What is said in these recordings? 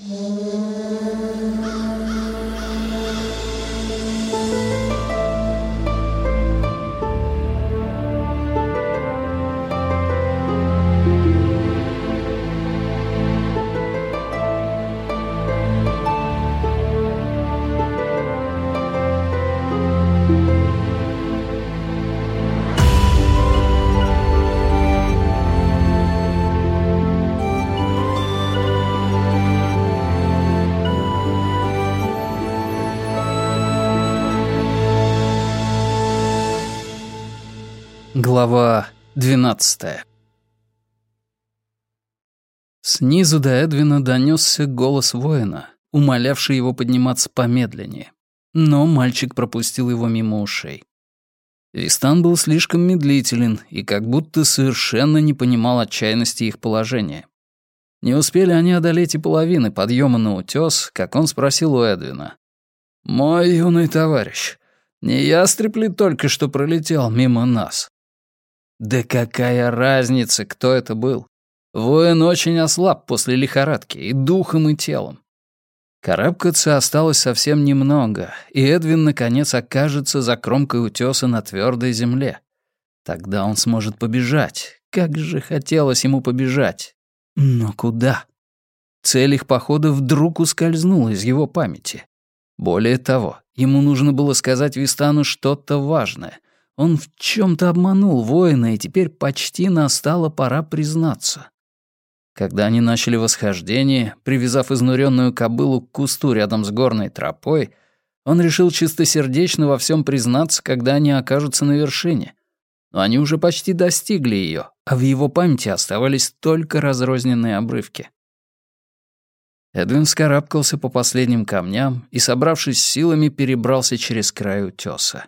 Mm-hmm. Глава двенадцатая Снизу до Эдвина донесся голос воина, умолявший его подниматься помедленнее. Но мальчик пропустил его мимо ушей. Вистан был слишком медлителен и как будто совершенно не понимал отчаянности их положения. Не успели они одолеть и половины подъема на утёс, как он спросил у Эдвина. «Мой юный товарищ, не ястреб ли только что пролетел мимо нас?» Да какая разница, кто это был? Воин очень ослаб после лихорадки и духом, и телом. Карабкаться осталось совсем немного, и Эдвин, наконец, окажется за кромкой утёса на твёрдой земле. Тогда он сможет побежать. Как же хотелось ему побежать. Но куда? Цель их похода вдруг ускользнула из его памяти. Более того, ему нужно было сказать Вистану что-то важное, он в чем-то обманул воина, и теперь почти настала пора признаться. Когда они начали восхождение, привязав изнуренную кобылу к кусту рядом с горной тропой, он решил чистосердечно во всем признаться, когда они окажутся на вершине. Но они уже почти достигли ее, а в его памяти оставались только разрозненные обрывки. Эдвин вскарабкался по последним камням и, собравшись силами, перебрался через край утёса.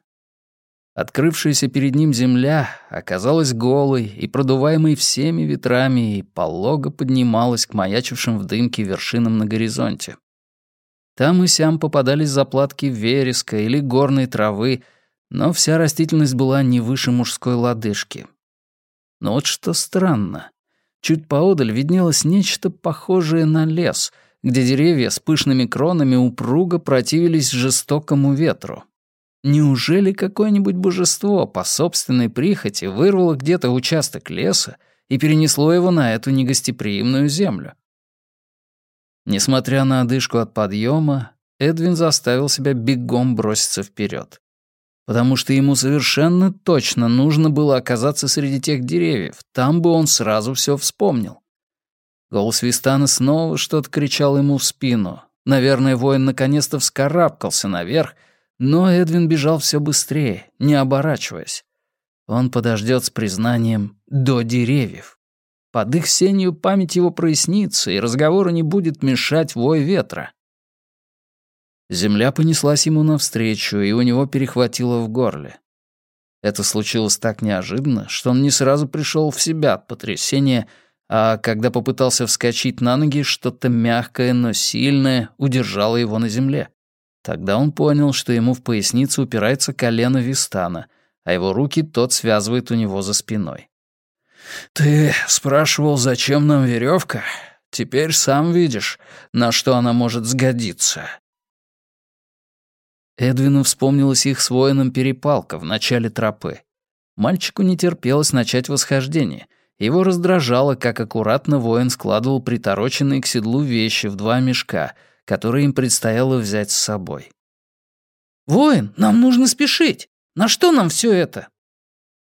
Открывшаяся перед ним земля оказалась голой и продуваемой всеми ветрами и полого поднималась к маячившим в дымке вершинам на горизонте. Там и сям попадались заплатки вереска или горной травы, но вся растительность была не выше мужской лодыжки. Но вот что странно. Чуть поодаль виднелось нечто похожее на лес, где деревья с пышными кронами упруго противились жестокому ветру. Неужели какое-нибудь божество по собственной прихоти вырвало где-то участок леса и перенесло его на эту негостеприимную землю? Несмотря на одышку от подъема, Эдвин заставил себя бегом броситься вперед, потому что ему совершенно точно нужно было оказаться среди тех деревьев, там бы он сразу все вспомнил. Голос Вистана снова что-то кричал ему в спину. Наверное, воин наконец-то вскарабкался наверх но Эдвин бежал все быстрее, не оборачиваясь. Он подождет с признанием до деревьев. Под их сенью память его прояснится, и разговору не будет мешать вой ветра. Земля понеслась ему навстречу, и у него перехватило в горле. Это случилось так неожиданно, что он не сразу пришел в себя от потрясения, а когда попытался вскочить на ноги, что-то мягкое, но сильное удержало его на земле. Тогда он понял, что ему в поясницу упирается колено Вистана, а его руки тот связывает у него за спиной. «Ты спрашивал, зачем нам веревка? Теперь сам видишь, на что она может сгодиться». Эдвину вспомнилась их с воином перепалка в начале тропы. Мальчику не терпелось начать восхождение. Его раздражало, как аккуратно воин складывал притороченные к седлу вещи в два мешка — которые им предстояло взять с собой. «Воин, нам нужно спешить! На что нам все это?»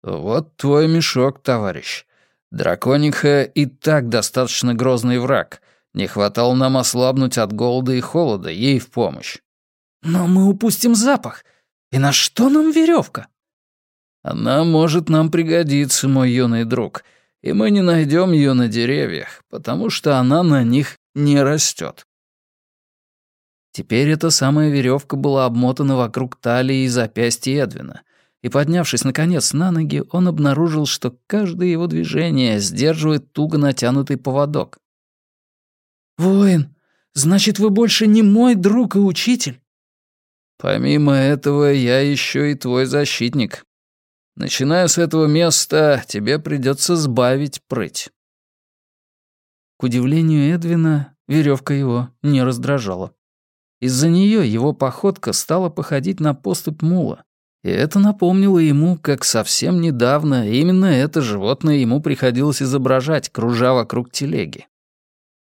«Вот твой мешок, товарищ. Дракониха и так достаточно грозный враг. Не хватало нам ослабнуть от голода и холода, ей в помощь». «Но мы упустим запах. И на что нам веревка? «Она может нам пригодиться, мой юный друг, и мы не найдем ее на деревьях, потому что она на них не растет. Теперь эта самая веревка была обмотана вокруг талии и запястья Эдвина, и, поднявшись, наконец, на ноги, он обнаружил, что каждое его движение сдерживает туго натянутый поводок. «Воин, значит, вы больше не мой друг и учитель?» «Помимо этого, я еще и твой защитник. Начиная с этого места, тебе придется сбавить прыть». К удивлению Эдвина, веревка его не раздражала. Из-за нее его походка стала походить на поступь мула, и это напомнило ему, как совсем недавно именно это животное ему приходилось изображать, кружа вокруг телеги.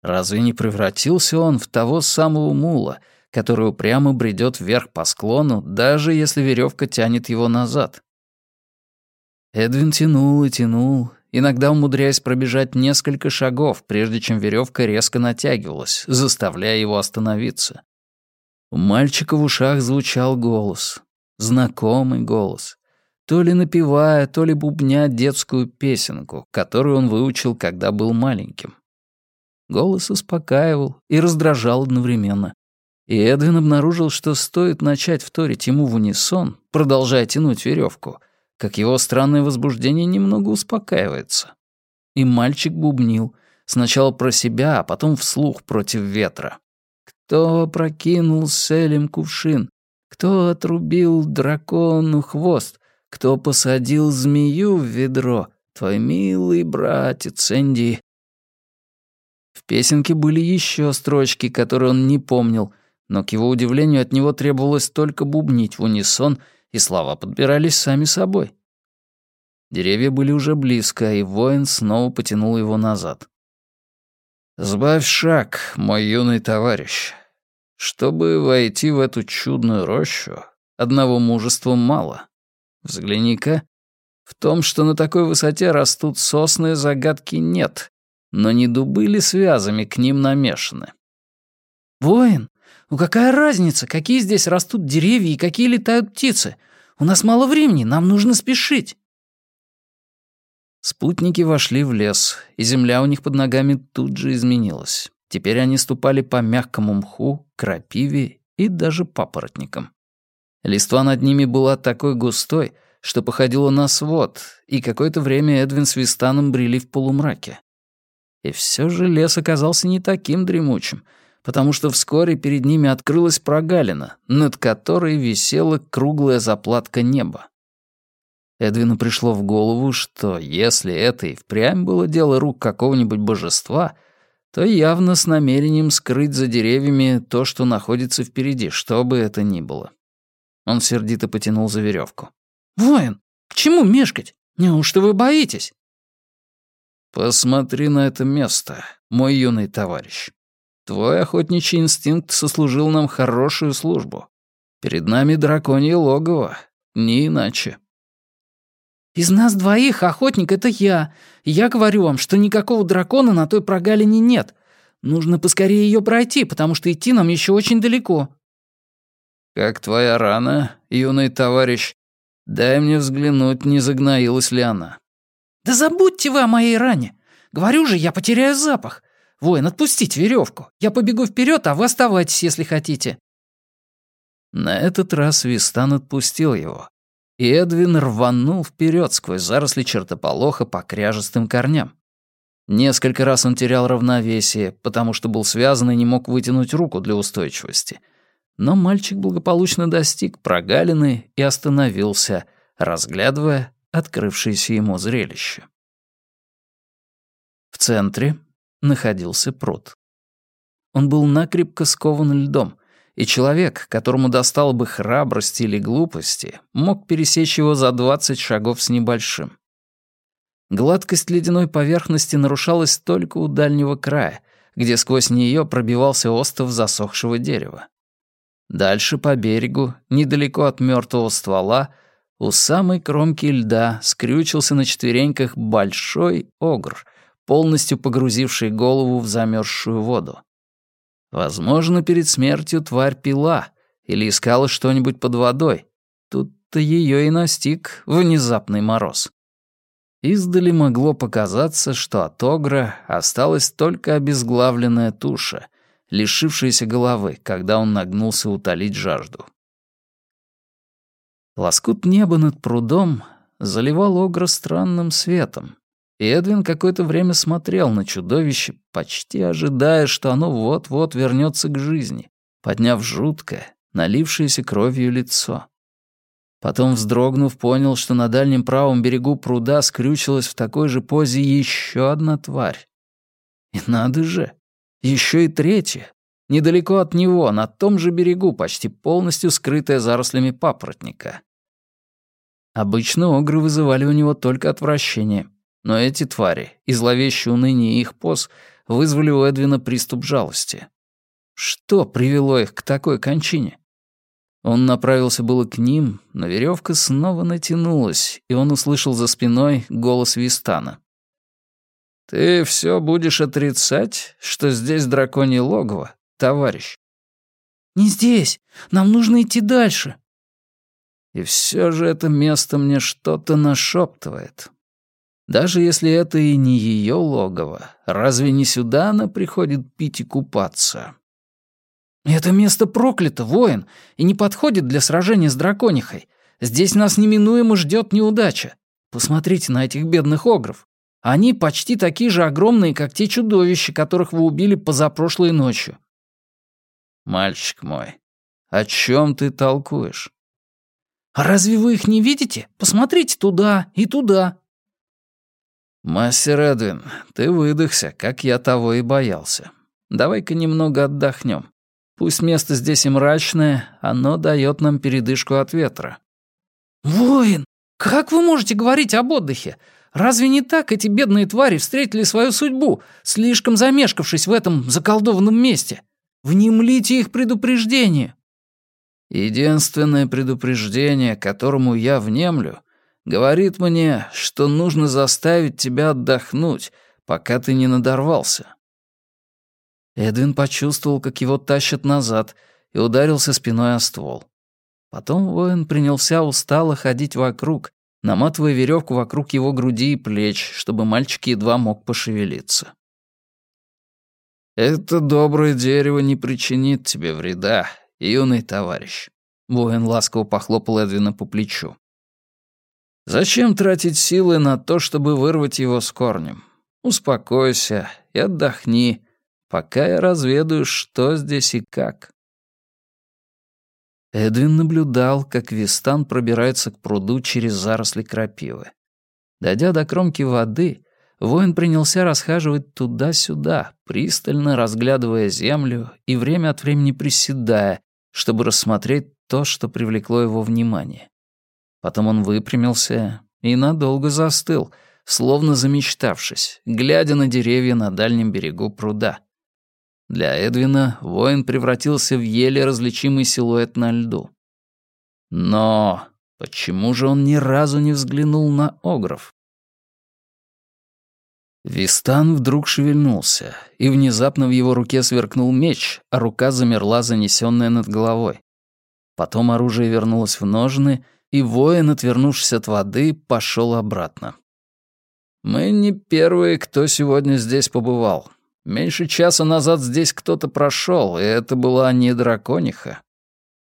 Разве не превратился он в того самого мула, который упрямо бредет вверх по склону, даже если веревка тянет его назад? Эдвин тянул и тянул, иногда умудряясь пробежать несколько шагов, прежде чем веревка резко натягивалась, заставляя его остановиться. У мальчика в ушах звучал голос, знакомый голос, то ли напевая, то ли бубня детскую песенку, которую он выучил, когда был маленьким. Голос успокаивал и раздражал одновременно. И Эдвин обнаружил, что стоит начать вторить ему в унисон, продолжая тянуть веревку, как его странное возбуждение немного успокаивается. И мальчик бубнил, сначала про себя, а потом вслух против ветра. Кто прокинул селем кувшин? Кто отрубил дракону хвост? Кто посадил змею в ведро? Твой милый братец Энди. В песенке были еще строчки, которые он не помнил, но, к его удивлению, от него требовалось только бубнить в унисон — и слова подбирались сами собой. Деревья были уже близко, и воин снова потянул его назад. «Сбавь шаг, мой юный товарищ. Чтобы войти в эту чудную рощу, одного мужества мало. Взгляни-ка. В том, что на такой высоте растут сосны, загадки нет, но не дубы ли связами к ним намешаны?» «Воин, ну какая разница, какие здесь растут деревья и какие летают птицы? У нас мало времени, нам нужно спешить». Спутники вошли в лес, и земля у них под ногами тут же изменилась. Теперь они ступали по мягкому мху, крапиве и даже папоротникам. Листва над ними была такой густой, что походила на свод, и какое-то время Эдвин с Вистаном брели в полумраке. И все же лес оказался не таким дремучим — потому что вскоре перед ними открылась прогалина, над которой висела круглая заплатка неба. Эдвину пришло в голову, что если это и впрямь было дело рук какого-нибудь божества, то явно с намерением скрыть за деревьями то, что находится впереди, что бы это ни было. Он сердито потянул за веревку. «Воин, к чему мешкать? Неужто вы боитесь?» «Посмотри на это место, мой юный товарищ. Твой охотничий инстинкт сослужил нам хорошую службу. Перед нами драконье логово, не иначе». «Из нас двоих охотник — это я. Я говорю вам, что никакого дракона на той прогалине нет. Нужно поскорее ее пройти, потому что идти нам еще очень далеко». «Как твоя рана, юный товарищ? Дай мне взглянуть, не загноилась ли она». «Да забудьте вы о моей ране. Говорю же, я потеряю запах. Воин, отпустите веревку. Я побегу вперед, а вы оставайтесь, если хотите». На этот раз Вистан отпустил его, и Эдвин рванул вперед сквозь заросли чертополоха по кряжестым корням. Несколько раз он терял равновесие, потому что был связан и не мог вытянуть руку для устойчивости. Но мальчик благополучно достиг прогалины и остановился, разглядывая открывшееся ему зрелище. В центре находился пруд. Он был накрепко скован льдом, и человек, которому достало бы храбрости или глупости, мог пересечь его за двадцать шагов с небольшим. Гладкость ледяной поверхности нарушалась только у дальнего края, где сквозь нее пробивался остов засохшего дерева. Дальше по берегу, недалеко от мертвого ствола, у самой кромки льда скрючился на четвереньках большой огр — полностью погрузивший голову в замерзшую воду. Возможно, перед смертью тварь пила или искала что-нибудь под водой. Тут-то ее и настиг внезапный мороз. Издали могло показаться, что от огра осталась только обезглавленная туша, лишившаяся головы, когда он нагнулся утолить жажду. Лоскут неба над прудом заливал огра странным светом, Эдвин какое-то время смотрел на чудовище, почти ожидая, что оно вот-вот вернется к жизни, подняв жуткое, налившееся кровью лицо. Потом, вздрогнув, понял, что на дальнем правом берегу пруда скрючилась в такой же позе еще одна тварь. И надо же, Еще и третье, недалеко от него, на том же берегу, почти полностью скрытая зарослями папоротника. Обычно огры вызывали у него только отвращение, но эти твари и зловещее уныние их поз вызвали у Эдвина приступ жалости. Что привело их к такой кончине? Он направился было к ним, но веревка снова натянулась, и он услышал за спиной голос Вистана. «Ты все будешь отрицать, что здесь драконье логово, товарищ?» «Не здесь. Нам нужно идти дальше». И все же это место мне что-то нашептывает. Даже если это и не ее логово, разве не сюда она приходит пить и купаться? «Это место проклято, воин, и не подходит для сражения с драконихой. Здесь нас неминуемо ждет неудача. Посмотрите на этих бедных огров. Они почти такие же огромные, как те чудовища, которых вы убили позапрошлой ночью». «Мальчик мой, о чем ты толкуешь?» «А разве вы их не видите? Посмотрите туда и туда». «Мастер Эдвин, ты выдохся, как я того и боялся. Давай-ка немного отдохнем. Пусть место здесь и мрачное, оно дает нам передышку от ветра». «Воин, как вы можете говорить об отдыхе? Разве не так эти бедные твари встретили свою судьбу, слишком замешкавшись в этом заколдованном месте? Внемлите их предупреждение». «Единственное предупреждение, которому я внемлю, говорит мне, что нужно заставить тебя отдохнуть, пока ты не надорвался. Эдвин почувствовал, как его тащат назад, и ударился спиной о ствол. Потом воин принялся устало ходить вокруг, наматывая веревку вокруг его груди и плеч, чтобы мальчик едва мог пошевелиться. «Это доброе дерево не причинит тебе вреда, юный товарищ», — воин ласково похлопал Эдвина по плечу. «Зачем тратить силы на то, чтобы вырвать его с корнем? Успокойся и отдохни, пока я разведаю, что здесь и как». Эдвин наблюдал, как Вистан пробирается к пруду через заросли крапивы. Дойдя до кромки воды, воин принялся расхаживать туда-сюда, пристально разглядывая землю и время от времени приседая, чтобы рассмотреть то, что привлекло его внимание. Потом он выпрямился и надолго застыл, словно замечтавшись, глядя на деревья на дальнем берегу пруда. Для Эдвина воин превратился в еле различимый силуэт на льду. Но почему же он ни разу не взглянул на Огров? Вистан вдруг шевельнулся, и внезапно в его руке сверкнул меч, а рука замерла, занесенная над головой. Потом оружие вернулось в ножны, и воин, отвернувшись от воды, пошел обратно. «Мы не первые, кто сегодня здесь побывал. Меньше часа назад здесь кто-то прошел, и это была не дракониха.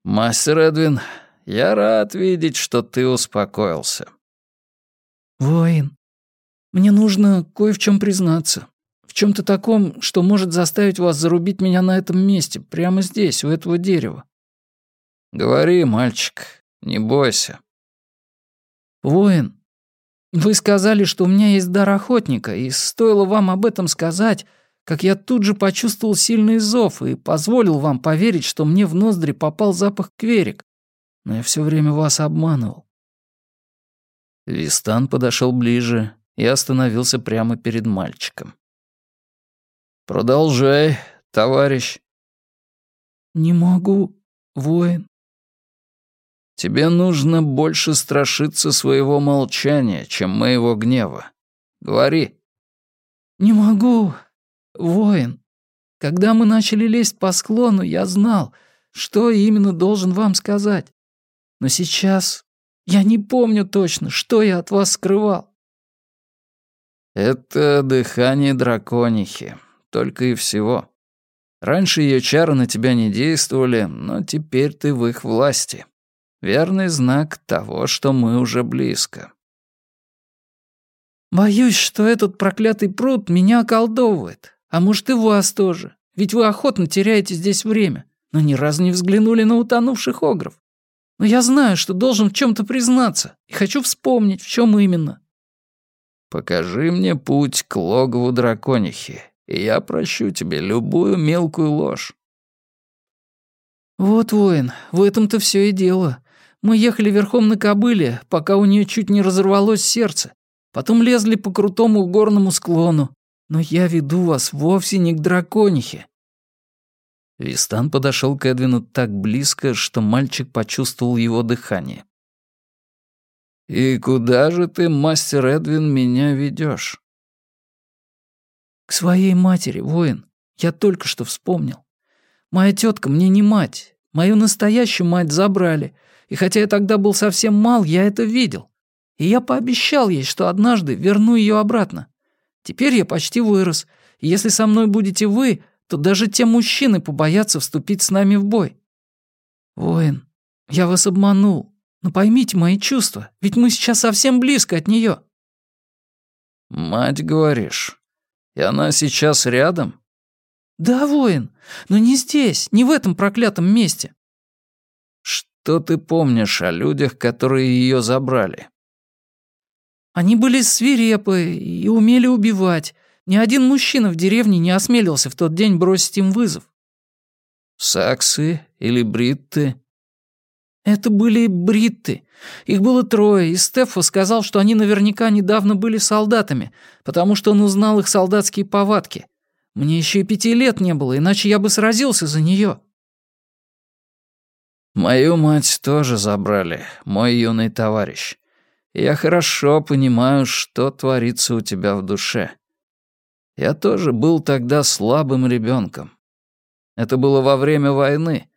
Мастер Эдвин, я рад видеть, что ты успокоился. Воин, мне нужно кое в чем признаться. В чем то таком, что может заставить вас зарубить меня на этом месте, прямо здесь, у этого дерева. Говори, мальчик, не бойся. Воин, вы сказали, что у меня есть дар охотника, и стоило вам об этом сказать, как я тут же почувствовал сильный зов и позволил вам поверить, что мне в ноздри попал запах кверик. Но я все время вас обманывал. Вистан подошел ближе и остановился прямо перед мальчиком. «Продолжай, товарищ». «Не могу, воин». «Тебе нужно больше страшиться своего молчания, чем моего гнева. Говори». «Не могу, «Воин, когда мы начали лезть по склону, я знал, что именно должен вам сказать. Но сейчас я не помню точно, что я от вас скрывал». «Это дыхание драконихи, только и всего. Раньше ее чары на тебя не действовали, но теперь ты в их власти. Верный знак того, что мы уже близко». «Боюсь, что этот проклятый пруд меня околдовывает. А может, и вас тоже. Ведь вы охотно теряете здесь время, но ни разу не взглянули на утонувших огров. Но я знаю, что должен в чем-то признаться, и хочу вспомнить, в чем именно». «Покажи мне путь к логову драконихи, и я прощу тебе любую мелкую ложь. «Вот, воин, в этом-то все и дело. Мы ехали верхом на кобыле, пока у нее чуть не разорвалось сердце. Потом лезли по крутому горному склону. Но я веду вас вовсе не к драконихе». Вистан подошел к Эдвину так близко, что мальчик почувствовал его дыхание. «И куда же ты, мастер Эдвин, меня ведешь? «К своей матери, воин. Я только что вспомнил. Моя тетка мне не мать. Мою настоящую мать забрали. И хотя я тогда был совсем мал, я это видел. И я пообещал ей, что однажды верну ее обратно. Теперь я почти вырос. И если со мной будете вы, то даже те мужчины побоятся вступить с нами в бой. Воин, я вас обманул. Но поймите мои чувства, ведь мы сейчас совсем близко от нее. Мать, говоришь? И она сейчас рядом? «Да, воин, но не здесь, не в этом проклятом месте». «Что ты помнишь о людях, которые ее забрали?» «Они были свирепы и умели убивать. Ни один мужчина в деревне не осмелился в тот день бросить им вызов». «Саксы или бритты?» «Это были бритты. Их было трое, и Стеффо сказал, что они наверняка недавно были солдатами, потому что он узнал их солдатские повадки. Мне еще и пяти лет не было, иначе я бы сразился за нее. Мою мать тоже забрали, мой юный товарищ. Я хорошо понимаю, что творится у тебя в душе. Я тоже был тогда слабым ребенком. Это было во время войны,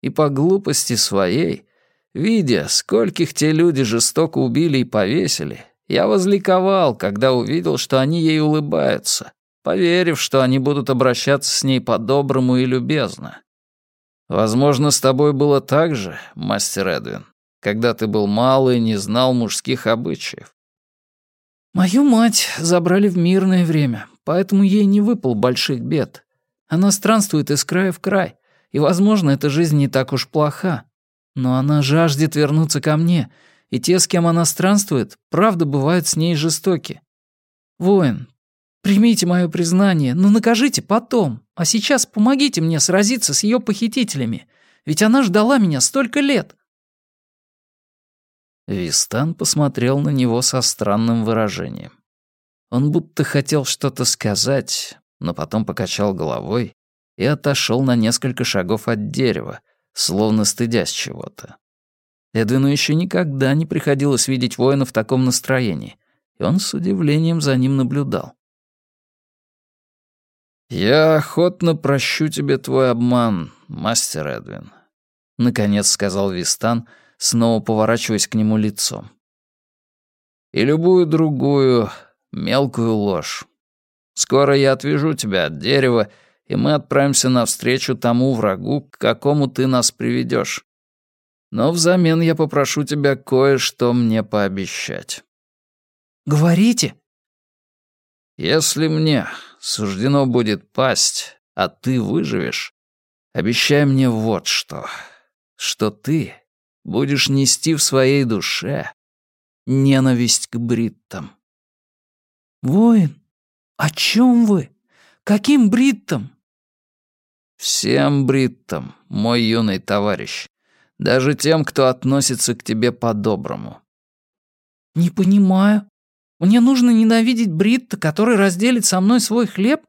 и по глупости своей, видя, скольких те люди жестоко убили и повесили, я возликовал, когда увидел, что они ей улыбаются, поверив, что они будут обращаться с ней по-доброму и любезно. Возможно, с тобой было так же, мастер Эдвин, когда ты был малый и не знал мужских обычаев. Мою мать забрали в мирное время, поэтому ей не выпал больших бед. Она странствует из края в край, и, возможно, эта жизнь не так уж плоха. Но она жаждет вернуться ко мне, и те, с кем она странствует, правда бывают с ней жестоки. Воин, Примите мое признание, но накажите потом. А сейчас помогите мне сразиться с ее похитителями. Ведь она ждала меня столько лет». Вистан посмотрел на него со странным выражением. Он будто хотел что-то сказать, но потом покачал головой и отошел на несколько шагов от дерева, словно стыдясь чего-то. Эдвину еще никогда не приходилось видеть воина в таком настроении, и он с удивлением за ним наблюдал. «Я охотно прощу тебе твой обман, мастер Эдвин», — наконец сказал Вистан, снова поворачиваясь к нему лицом. «И любую другую мелкую ложь. Скоро я отвяжу тебя от дерева, и мы отправимся навстречу тому врагу, к какому ты нас приведешь. Но взамен я попрошу тебя кое-что мне пообещать». «Говорите», если мне суждено будет пасть, а ты выживешь, обещай мне вот что, что ты будешь нести в своей душе ненависть к бриттам. Воин, о чем вы? Каким бриттам? Всем бриттам, мой юный товарищ. Даже тем, кто относится к тебе по-доброму. Не понимаю. Мне нужно ненавидеть Бритта, который разделит со мной свой хлеб?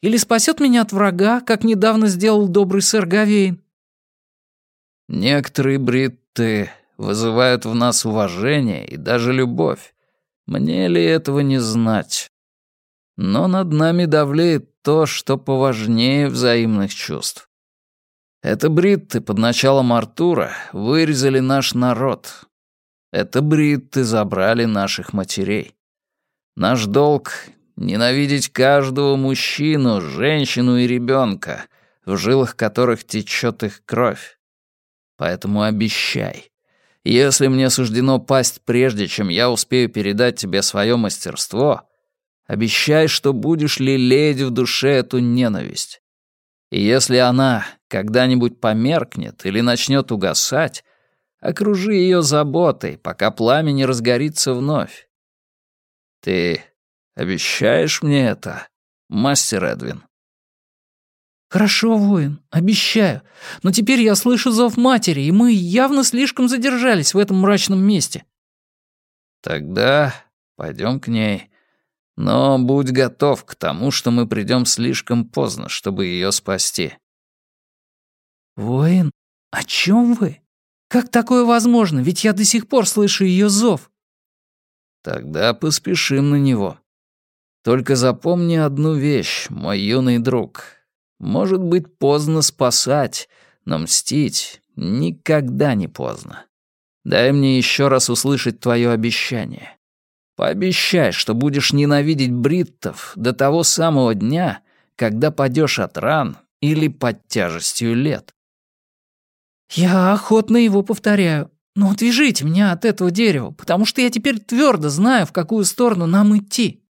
Или спасет меня от врага, как недавно сделал добрый сэр Гавейн?» «Некоторые Бритты вызывают в нас уважение и даже любовь. Мне ли этого не знать? Но над нами давлеет то, что поважнее взаимных чувств. Это бритты под началом Артура вырезали наш народ. Это бритты забрали наших матерей. Наш долг — ненавидеть каждого мужчину, женщину и ребенка, в жилах которых течет их кровь. Поэтому обещай, если мне суждено пасть прежде, чем я успею передать тебе свое мастерство, обещай, что будешь лелеять в душе эту ненависть. И если она когда-нибудь померкнет или начнет угасать, окружи ее заботой, пока пламя не разгорится вновь. Ты обещаешь мне это, мастер Эдвин. «Хорошо, воин, обещаю. Но теперь я слышу зов матери, и мы явно слишком задержались в этом мрачном месте». «Тогда пойдем к ней. Но будь готов к тому, что мы придем слишком поздно, чтобы ее спасти». «Воин, о чем вы? Как такое возможно? Ведь я до сих пор слышу ее зов». «Тогда поспешим на него. Только запомни одну вещь, мой юный друг. Может быть, поздно спасать, но мстить никогда не поздно. Дай мне еще раз услышать твое обещание. Пообещай, что будешь ненавидеть бриттов до того самого дня, когда падешь от ран или под тяжестью лет. Я охотно его повторяю. Но отвяжите меня от этого дерева, потому что я теперь твердо знаю, в какую сторону нам идти.